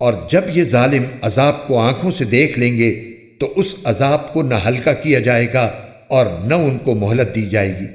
اور جب یہ ظالم عذاب کو آنکھوں سے دیکھ لیں گے، تو اس عذاب کو نہ ہلکا کیا جائے گا اور نہ ان کو مہلت دی جائے گی۔